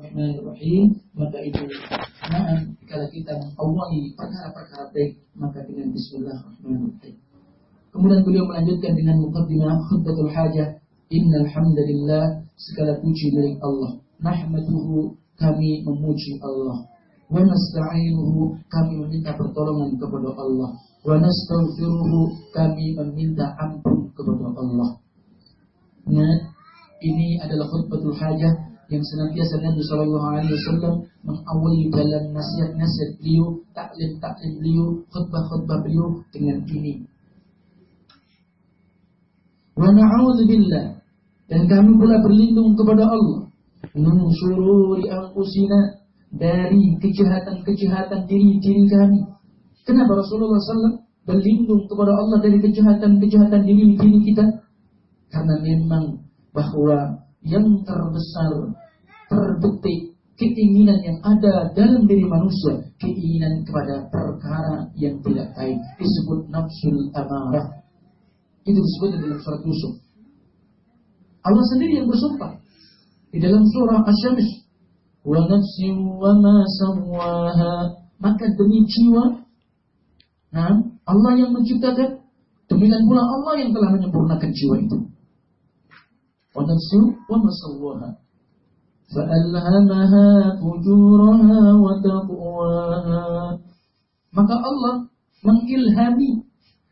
Bismillahirrahmanirrahim. Maka itu nah, kalau kita mengawali perkara-perkara baik maka dengan Bismillahirrahmanirrahim. Kemudian beliau melanjutkan dengan mukaddimah khutbatul hajah. Innal hamdalillah segala puji milik Allah. Nahmaduhu kami memuji Allah. Wa nasta'inuhu kami meminta pertolongan kepada Allah. Wa nastaghfiruhu kami meminta ampun kepada Allah. Nah ini adalah khutbatul hajah yang senantiasa Nabi Shallallahu Alaihi Wasallam mengawali dalam nasihat-nasihat beliau, taklim-taklim beliau, khutbah-khutbah beliau dengan ini. Wa billah dan kami pula berlindung kepada Allah min syururi anfusina dari kejahatan-kejahatan diri-diri kami. Kenapa Rasulullah SAW berlindung kepada Allah dari kejahatan-kejahatan diri-diri kita? Karena memang bahwa yang terbesar terbukti keinginan yang ada dalam diri manusia, keinginan kepada perkara yang tidak baik disebut nafsul amarah. Itu disebut dalam surat Yusuf. Allah sendiri yang bersumpah di dalam surah Asy-Syams, "Wa nafsin wa ma sawwaha." Maka demi jiwa, nah, Allah yang menciptakan, demikian pula Allah yang telah menyempurnakan jiwa itu. ونفس وما سواها فألهمها فجورها وتقواها maka Allah mengilhami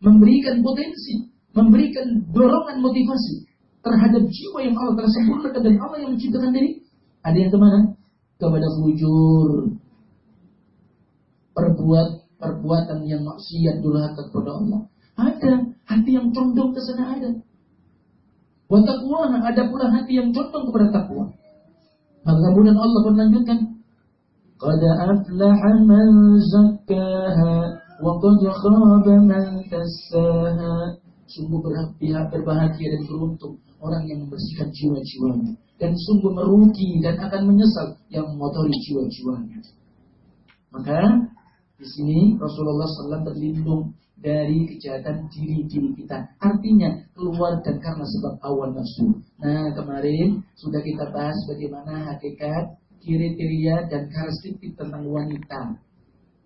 memberikan potensi memberikan dorongan motivasi terhadap jiwa yang Allah telah sempurnakan dan Allah yang menciptakan diri ada yang kemana kepada fujur perbuat perbuatan yang maksiat durhaka kepada Allah ada hati yang condong ke sana ada Wa ada pula hati yang condong kepada takwa. Maka kemudian Allah melanjutkan, Qad aflaha man zakkaha wa qad khaba man dassaha. Sungguh berbahagia dan beruntung orang yang membersihkan jiwa-jiwanya dan sungguh merugi dan akan menyesal yang mengotori jiwa-jiwanya. Maka di sini Rasulullah SAW berlindung dari kejahatan diri-diri kita. Artinya keluar dan karena sebab awal nafsu. Nah kemarin sudah kita bahas bagaimana hakikat, kriteria dan karakteristik tentang wanita.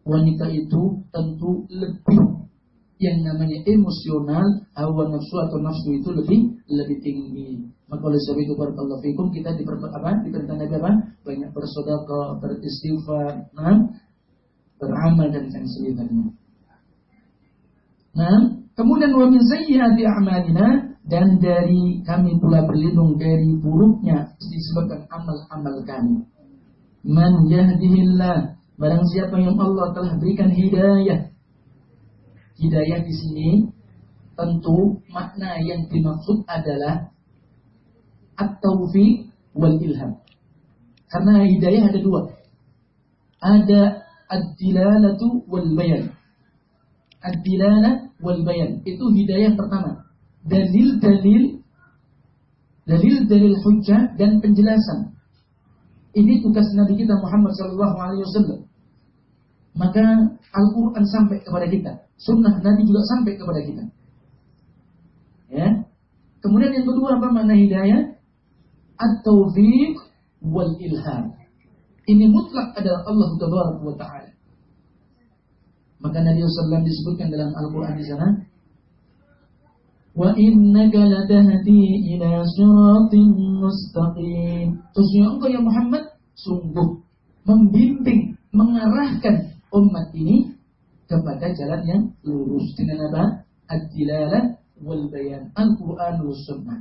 Wanita itu tentu lebih yang namanya emosional, hawa nafsu atau nafsu itu lebih lebih tinggi. Maka oleh sebab itu barakallahu fikum kita diperintah apa? Diperintah Nabi apa? Banyak bersedekah, beristighfar, nah, beramal dan yang sebagainya. Nah, kemudian wa min sayyiati a'malina dan dari kami pula berlindung dari buruknya disebabkan amal-amal kami. Man yahdihillah, barang siapa yang Allah telah berikan hidayah. Hidayah di sini tentu makna yang dimaksud adalah at-taufiq wal ilham. Karena hidayah ada dua. Ada ad-dilalatu wal bayan. Ad-dilalah wal bayan. Itu hidayah pertama. Dalil-dalil dalil-dalil hujjah dan penjelasan. Ini tugas Nabi kita Muhammad sallallahu alaihi wasallam. Maka Al-Qur'an sampai kepada kita, sunnah Nabi juga sampai kepada kita. Ya. Kemudian yang kedua apa makna hidayah? At-taufiq wal ilham. Ini mutlak adalah Allah taala. Maka Nabi SAW disebutkan dalam Al-Quran di sana, innaka ladahdi ila siratin mustaqim. Sesungguhnya engkau ya Muhammad sungguh membimbing, mengarahkan umat ini kepada jalan yang lurus dengan apa? Ad-dilalah wal bayan, Al-Quran wal sunnah.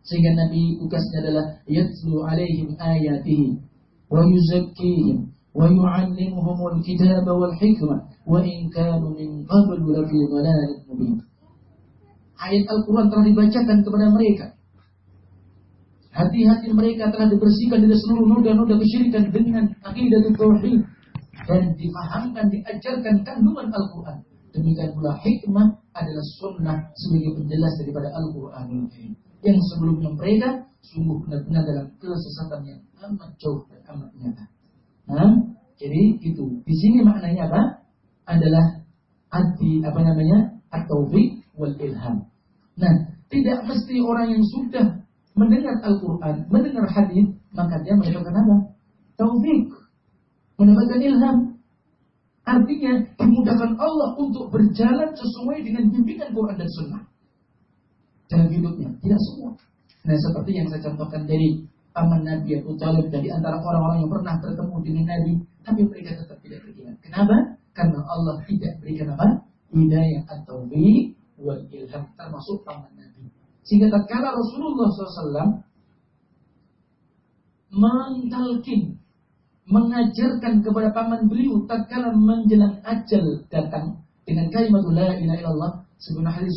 Sehingga Nabi tugasnya adalah yatlu alaihim ayatihi wa yuzakkihim ويعلمهم الكتاب والحكمة وإن كانوا من قبل لفي ضلال مبين Ayat Al-Quran telah dibacakan kepada mereka. Hati-hati mereka telah dibersihkan dari seluruh noda-noda kesyirikan dengan akidah tauhid dan difahamkan, diajarkan kandungan Al-Quran. Demikian pula hikmah adalah sunnah sebagai penjelas daripada Al-Quran yang sebelumnya mereka sungguh benar-benar dalam kesesatan yang amat jauh dan amat nyata. Nah, jadi itu. Di sini maknanya apa? Adalah anti apa namanya? At-taufiq wal ilham. Nah, tidak mesti orang yang sudah mendengar Al-Quran, mendengar hadis, maka dia mendapatkan apa? Taufik, mendapatkan ilham. Artinya dimudahkan Allah untuk berjalan sesuai dengan bimbingan Quran dan Sunnah dalam hidupnya. Tidak semua. Nah seperti yang saya contohkan dari paman Nabi Abu Talib dari antara orang-orang yang pernah bertemu dengan Nabi, tapi mereka tetap tidak beriman. Kenapa? Karena Allah tidak berikan apa? Hidayah atau bi wal ilham termasuk paman Nabi. Sehingga tatkala Rasulullah SAW mentalkin, mengajarkan kepada paman beliau tatkala menjelang ajal datang dengan kalimat la ilaha illallah sebenarnya hadis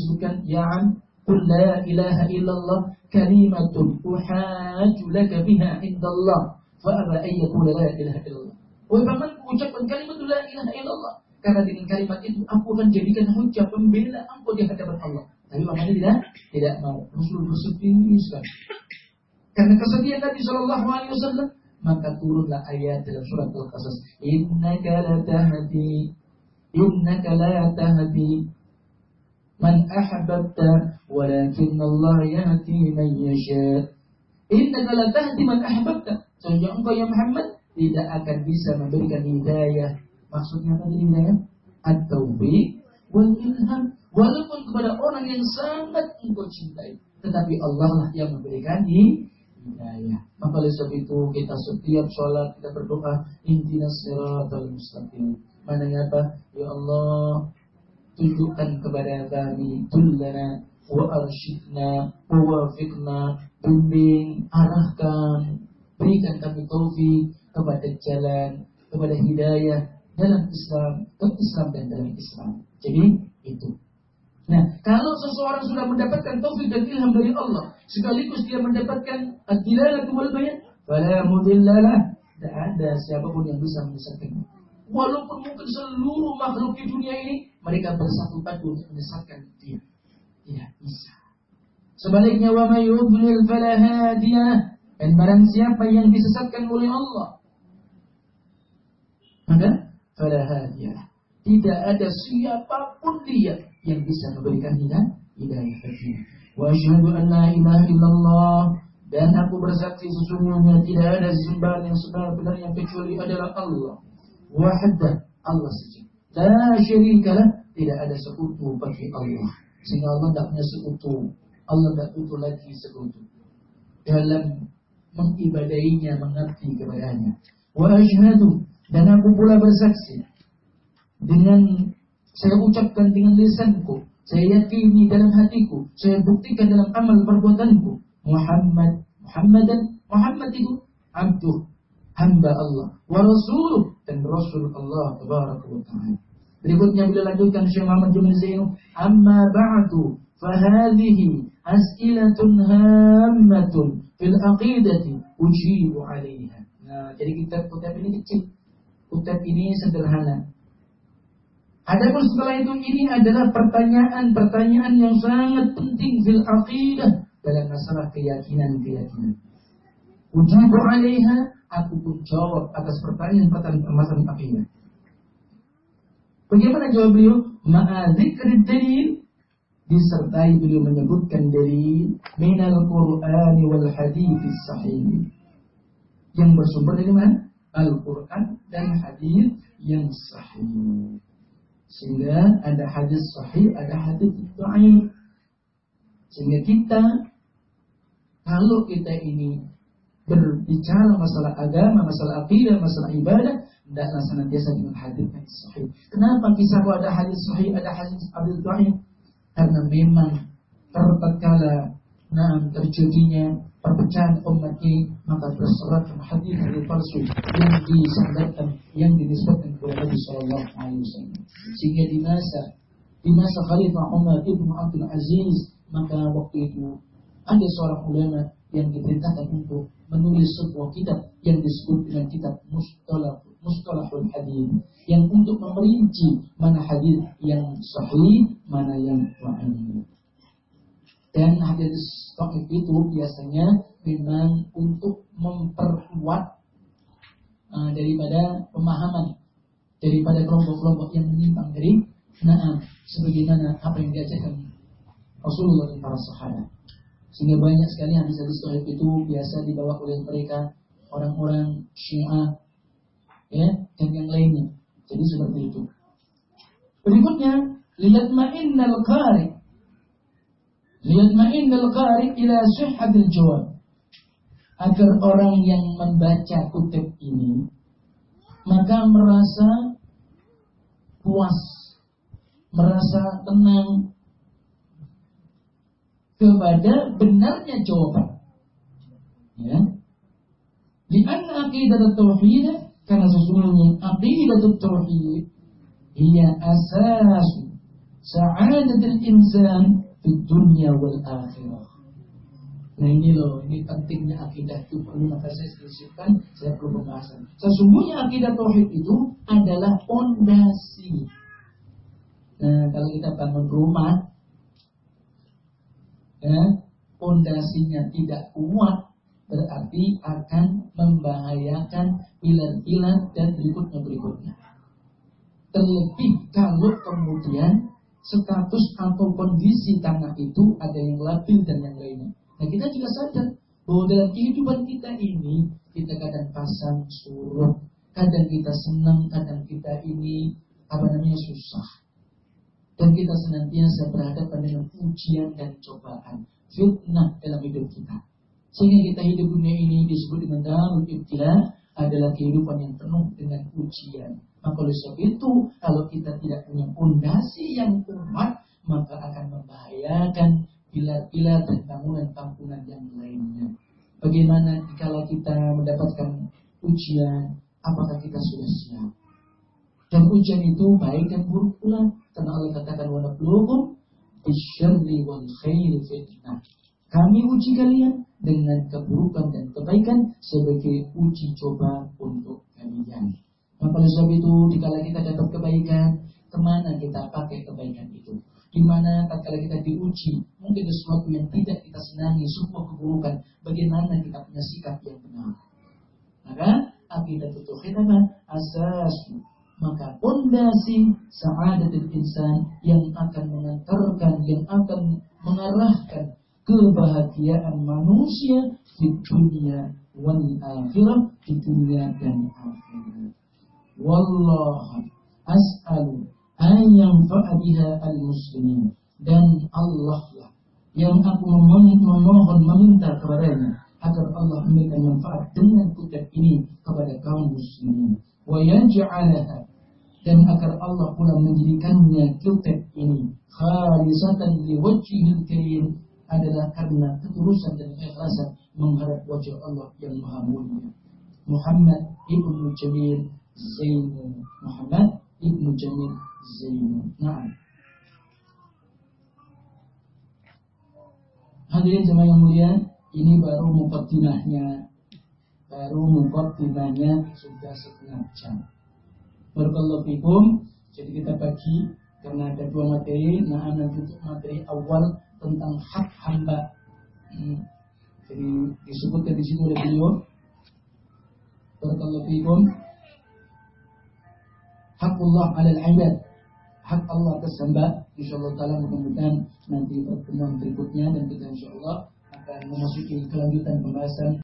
disebutkan ya'an qul la ilaha illallah kalimatun uhaju laka biha indallah fa aba an yaqula la ilaha illallah Wahai ucapkan kalimat la ilaha illallah karena dengan kalimat itu aku akan jadikan hujah pembela engkau di hadapan Allah. Tapi pamannya tidak tidak mau. Rasul bersedih. Karena kesedihan Nabi Shallallahu Alaihi Wasallam maka turunlah ayat dalam surat Al-Qasas. Innaka la tahdi innaka la tahdi man ahbabta walakin Allah yahdi man yasha. Innaka la tahdi man ahbabta. Sehingga engkau ya Muhammad tidak akan bisa memberikan hidayah. Maksudnya apa hidayah? At-taufiq wal ilham. Walaupun kepada orang yang sangat engkau cintai. Tetapi Allah lah yang memberikan hidayah. Maka oleh sebab itu kita setiap sholat kita berdoa intina siratal mustaqim. Mana apa? Ya Allah, tunjukkan kepada kami tullana wa arsyidna wa wafiqna bimbing arahkan berikan kami taufik kepada jalan kepada hidayah dalam Islam ke Islam dan dalam Islam jadi itu Nah, kalau seseorang sudah mendapatkan taufik dan ilham dari Allah, sekaligus dia mendapatkan ad-dilalatu wal bayan, fala mudillalah. Tidak ada siapa pun yang bisa menyesatkannya. Walaupun mungkin seluruh makhluk di dunia ini mereka bersatu padu untuk menyesatkan dia. Tidak bisa. Sebaliknya wa may yudlil fala. Dan barang siapa yang disesatkan oleh Allah, maka fala. Tidak ada siapa pun dia yang bisa memberikan hidayah hidayah baginya. Wa asyhadu an la ilaha illallah dan aku bersaksi sesungguhnya tidak ada sembahan yang sebenar-benarnya kecuali adalah Allah. Wahdah Allah saja. La syarikalah tidak ada sekutu bagi Allah. Sehingga Allah tidak punya sekutu. Allah tidak butuh lagi sekutu. Dalam mengibadainya, mengabdi kepadanya. Wa dan aku pula bersaksi dengan saya ucapkan dengan lisanku. Saya yakini dalam hatiku. Saya buktikan dalam amal perbuatanku. Muhammad. Muhammadan. Muhammad itu abduh. Hamba Allah. Wa rasuluh. Dan Rasul Allah. Tabaraka wa ta'ala. Berikutnya bila lanjutkan Syekh Muhammad bin Zainu. Amma ba'du. Fahadihi as'ilatun hammatun. Fil aqidati. Ujibu alaiha. Nah, jadi kita kutip ini kecil. Kutip ini sederhana. Adapun setelah itu ini adalah pertanyaan-pertanyaan yang sangat penting fil aqidah dalam masalah keyakinan-keyakinan. Ujibu alaiha, aku pun jawab atas pertanyaan-pertanyaan masalah aqidah. Bagaimana jawab beliau? Ma'adzikri dalil disertai beliau menyebutkan dalil minal Qur'an wal hadis sahih yang bersumber dari mana? Al-Quran dan hadis yang sahih. Sehingga ada hadis sahih, ada hadis dhaif. Sehingga kita kalau kita ini berbicara masalah agama, masalah akidah, masalah ibadah, tidaklah senantiasa dengan hadis yang sahih. Kenapa kisah ada hadis sahih, ada hadis hadis dhaif? Karena memang terkala nah terjadinya perpecahan umat ini maka terseratkan hadis hadis palsu yang disandarkan yang dinisbatkan kepada Nabi Shallallahu Alaihi Wasallam sehingga di masa di masa Khalifah Umar ibn Abdul Aziz maka waktu itu ada seorang ulama yang diperintahkan untuk menulis sebuah kitab yang disebut dengan kitab Mustalah Mustalahul Hadis yang untuk memerinci mana hadis yang sahih mana yang dhaif dan hadis Taif itu biasanya memang untuk memperkuat uh, daripada pemahaman daripada kelompok-kelompok yang menyimpang dari naam sebagaimana apa yang diajarkan Rasulullah dan para sahabat. Sehingga banyak sekali hadis-hadis tauhid itu biasa dibawa oleh mereka orang-orang Syiah ya dan yang lainnya. Jadi seperti itu. Berikutnya, lihat ma'innal qari. Lihat ma'innal qari ila sihhatil jawab. Agar orang yang membaca kutip ini maka merasa puas, merasa tenang, kepada benarnya jawaban. Ya. Di anna aqidat tauhid karena sesungguhnya aqidat tauhid ia asas sa'adatul insan di dunia wal akhirah. Nah ini loh, ini pentingnya akidah itu perlu maka saya selesaikan, saya perlu pembahasan. Sesungguhnya akidah tauhid itu adalah pondasi. Nah kalau kita bangun rumah, ya, pondasinya tidak kuat berarti akan membahayakan pilar-pilar dan berikutnya-berikutnya. Terlebih kalau kemudian status atau kondisi tanah itu ada yang labil dan yang lainnya. Nah kita juga sadar bahwa dalam kehidupan kita ini kita kadang pasang surut, kadang kita senang, kadang kita ini apa namanya susah dan kita senantiasa berhadapan dengan ujian dan cobaan, fitnah dalam hidup kita. Sehingga kita hidup dunia ini disebut dengan darul ibtila adalah kehidupan yang penuh dengan ujian. Maka oleh sebab itu, kalau kita tidak punya fondasi yang kuat, maka akan membahayakan pilar-pilar dan bangunan-bangunan yang lainnya. Bagaimana kalau kita mendapatkan ujian, apakah kita sudah siap? Dan ujian itu baik dan buruk pula. Karena Allah katakan wa nabluhum bisyarri wal khairi fitnah. Kami uji kalian dengan keburukan dan kebaikan sebagai uji coba untuk kalian. Maka oleh sebab itu, dikala kita dapat kebaikan, ke mana kita pakai kebaikan itu? Di mana tatkala kita diuji, mungkin sesuatu yang tidak kita senangi, sebuah keburukan, bagaimana kita punya sikap yang benar? Maka akidah itu apa? Asas maka pondasi sa'adatul insan yang akan mengantarkan yang akan mengarahkan kebahagiaan manusia di dunia wal akhirah di dunia dan akhirat. Wallah as'alu an yanfa'a biha al-muslimin dan Allah lah yang aku memohon, memohon meminta kepadanya agar Allah memberikan manfaat dengan kutub ini kepada kaum muslimin wa yaj'alaha dan agar Allah pula menjadikannya kitab ini khalisatan liwajhil karim adalah karena ketulusan dan keikhlasan mengharap wajah Allah yang maha mulia. Muhammad ibnu Jamil Zainu Muhammad ibnu Jamil Zainu. Nah. Hadirin jemaah yang mulia, ini baru mukaddimahnya. Baru mukaddimahnya sudah setengah jam. Barakallahu fikum. Jadi kita bagi karena ada dua materi. Nah, nanti untuk materi awal tentang hak hamba. Hmm. Jadi disebutkan di situ oleh beliau. Barakallahu fikum. Hakullah alal ibad. Hak Allah atas hamba. InsyaAllah ta'ala mudah-mudahan nanti pertemuan berikutnya dan kita insyaAllah akan memasuki kelanjutan pembahasan